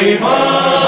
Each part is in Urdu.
ایمان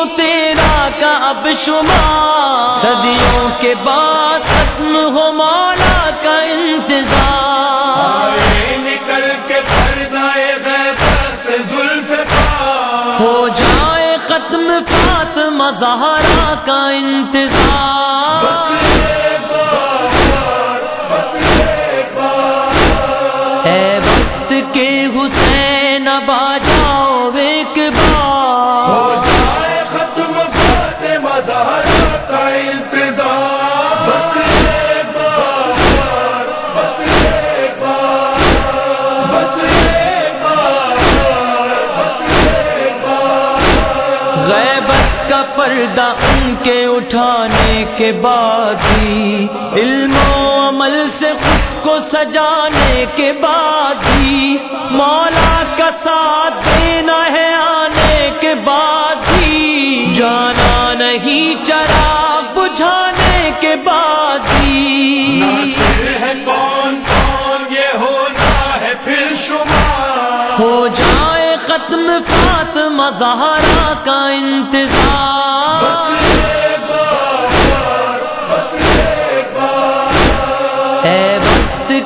تین سو تیرہ کا اب شمار صدیوں کے بعد ختم ہو مولا کا انتظار نکل کے ہو جائے ختم فاطمہ زہرا کا انتظار پردہ ان کے اٹھانے کے بعد ہی علم و عمل سے خود کو سجانے کے بعد ہی۔ مولا کا ساتھ دینا ہے آنے کے بعد ہی۔ جانا نہیں چرا بجھانے کے بعد ہی۔ ہے کون کون یہ ہونا ہے پھر شمار۔ ہو جائے ختم فاطمہ زہرا۔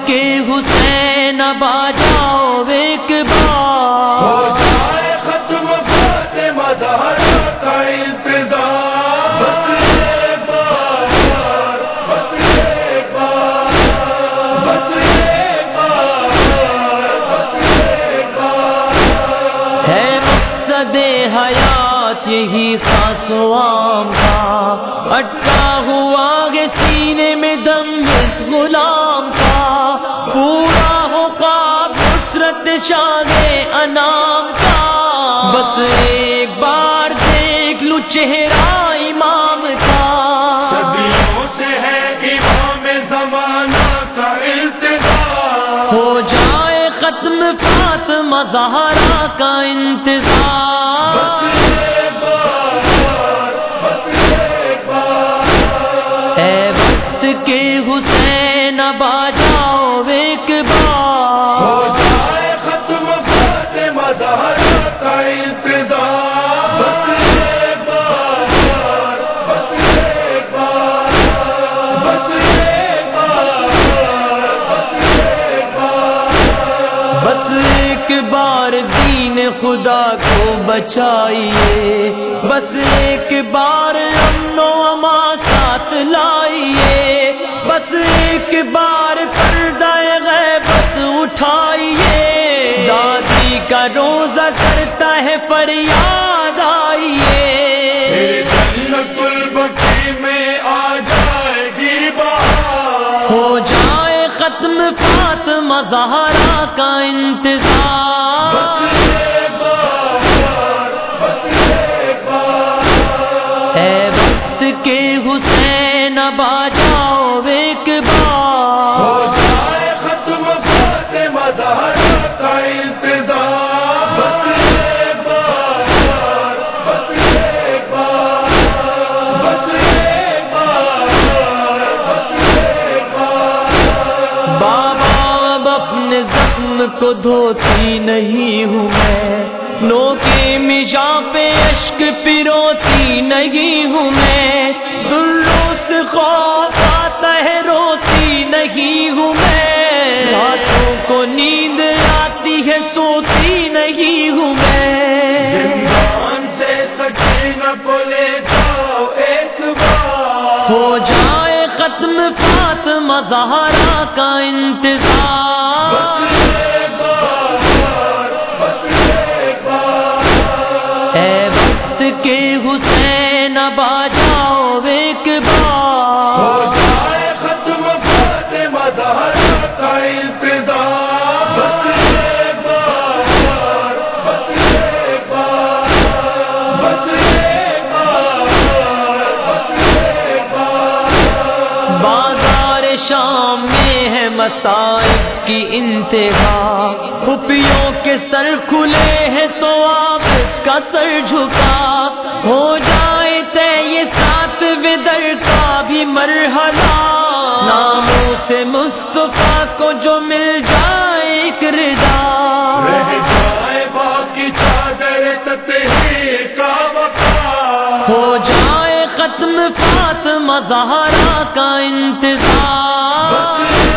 کے حسین باجاؤ ایک بار۔ ختم مزار کا انتظار۔ ہے مقصد حیات یہی خاص عام کا اٹکا ہوا گے سینے میں دم اس غلام شان انام کا۔ بس ایک بار دیکھ لو چہرہ امام کا۔ صدیوں سے ہے امام زمانہ کا انتظار۔ ہو جائے ختم فاطمہ زہرا کا انتظار۔ اے وقت کے حسین باجاؤ خدا کو بچائیے۔ بس ایک بار امن و اما ساتھ لائیے۔ بس ایک بار پردہ غیبت اٹھائیے۔ دادی کا روزہ کرتا ہے فریاد آئیے۔ میں آ جائے گی ہو جائے ختم فاطمہ زہرا کا انتظار۔ باجاؤ ایک بار۔ ختم مزار کا انتظار۔ بابا اب اپنے زخم کو دھوتی نہیں ہوں میں۔ نو کے مجا پہ اشک پروتی نہیں ہوں میں۔ ہو جائے ختم فات مظہرا کا انتظار۔ اے وقت کے حسین باجاؤ ایک بار شام میں ہے مسائب کی انتہا۔ پھپھیوں کے سر کھلے ہیں تو آپ کا سر جھکا۔ ہو جائے تے یہ سات بدر کا بھی مرحلہ۔ ناموں سے مصطفیٰ کو جو مل جائے ایک رضا۔ رہ جائے باقی چادر تتہی کا وقار۔ ہو جائے ختم فاطمہ زہرا کا انتظار۔ بس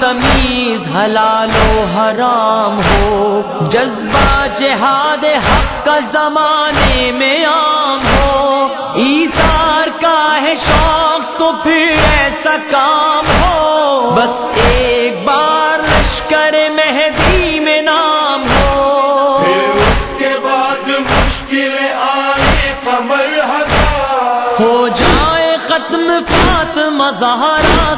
تمیز حلال و حرام ہو۔ جذبہ جہاد حق کا زمانے میں عام ہو۔ ایثار کا ہے شوق تو پھر ایسا کام ہو۔ بس ایک بار لشکر مہدی میں نام ہو۔ پھر اس کے بعد مشکلیں آنے کا مرحلہ ہو جائے ختم فاطمہ زہرا